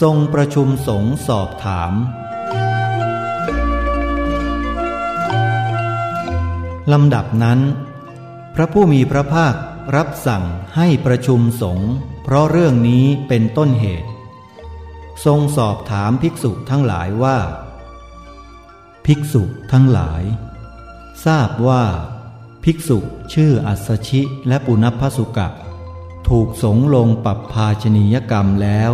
ทรงประชุมสงฆ์สอบถาม ลำดับนั้น พระผู้มีพระภาครับสั่งให้ประชุมสงฆ์เพราะเรื่องนี้เป็นต้นเหตุ ทรงสอบถามภิกษุทั้งหลายว่า ภิกษุทั้งหลาย ทราบว่า ภิกษุชื่ออัสชิและปุณพสุกะ ถูกสงลงปรับภาชนียกรรมแล้ว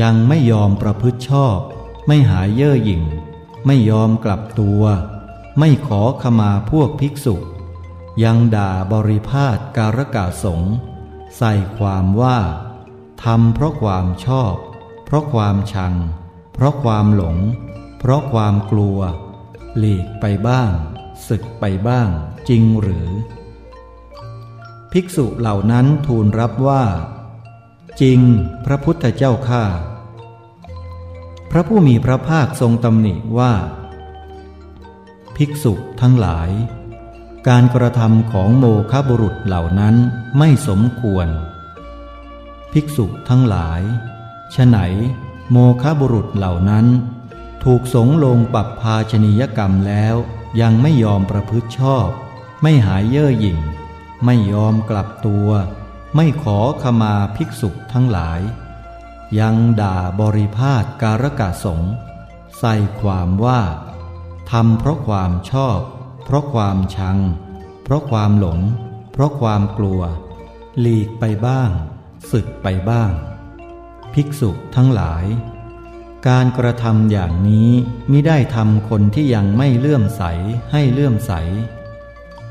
ยังไม่ยอมประพฤติชอบ ไม่หายเย่อหยิ่ง ไม่ยอมกลับตัว ไม่ขอขมาพวกภิกษุ ยังด่าบริพาทการกาสงใส่ความว่าทำเพราะความชอบ เพราะความชัง เพราะความหลง เพราะความกลัว หลีกไปบ้าง ศึกไปบ้างจริงหรือ ภิกษุเหล่านั้นทูลรับว่า จริงพระพุทธเจ้าข้าพระผู้มีพระภาคทรงตำหนิว่า ภิกษุทั้งหลาย การกระทำของโมฆบุรุษเหล่านั้นไม่สมควร ภิกษุทั้งหลายฉไหนโมฆบุรุษเหล่านั้น ถูกสงลงปรับภาชนียกรรมแล้วยังไม่ยอมประพฤติชอบ ไม่หายเย่อหยิ่ง ไม่ยอมกลับตัว ไม่ขอขมาภิกษุทั้งหลาย ยังด่าบริพาทการกะสงใส่ความว่าทำเพราะความชอบ เพราะความชัง เพราะความหลง เพราะความกลัว หลีกไปบ้างศึกไปบ้าง ภิกษุทั้งหลาย การกระทำอย่างนี้มิได้ทำคนที่ยังไม่เลื่อมใสให้เลื่อมใส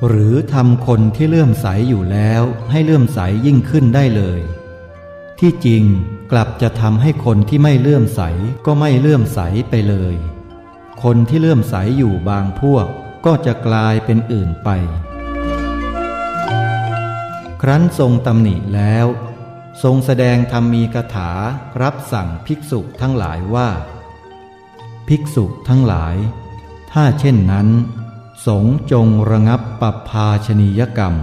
หรือทำคนที่เลื่อมใสอยู่แล้วให้เลื่อมใสยิ่งขึ้นได้เลย ที่จริงกลับจะทำให้คนที่ไม่เลื่อมใสก็ไม่เลื่อมใสไปเลย คนที่เลื่อมใสอยู่บางพวกก็จะกลายเป็นอื่นไป ครั้นทรงตำหนิแล้ว ทรงแสดงธรรมีกถารับสั่งภิกษุทั้งหลายว่า ภิกษุทั้งหลาย ถ้าเช่นนั้น สงจงระงับปภาชนียกรรม